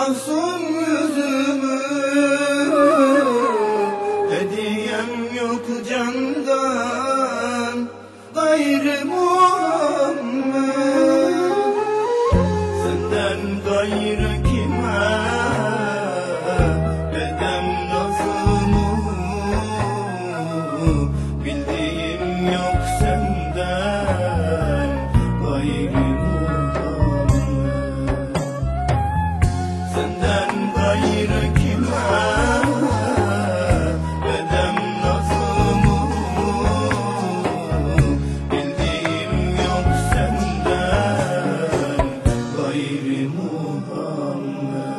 Mahzun yüzümü. Hediyem yok candan. Gayrı Muhammed مضمّر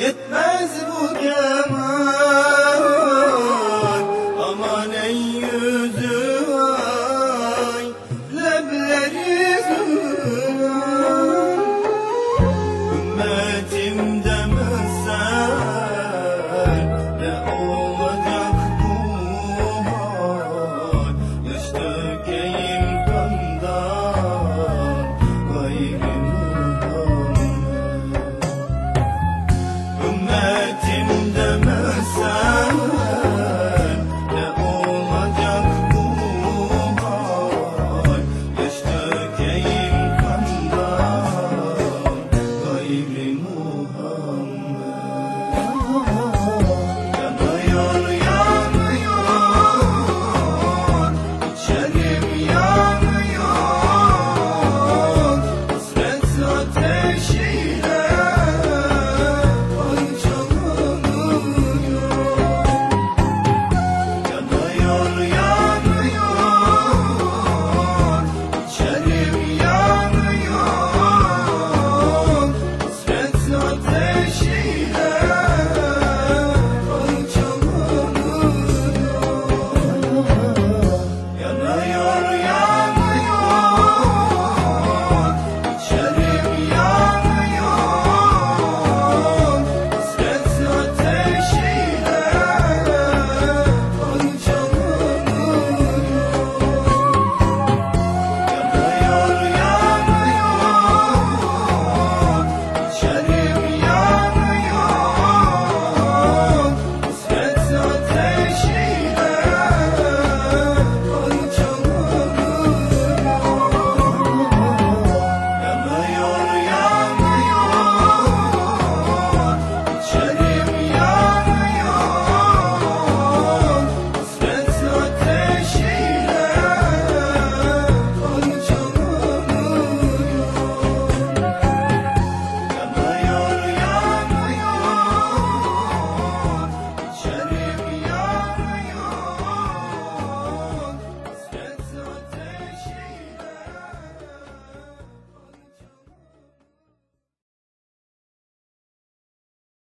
Yetmez bu keman. Aman ey yüzü ay Lebleri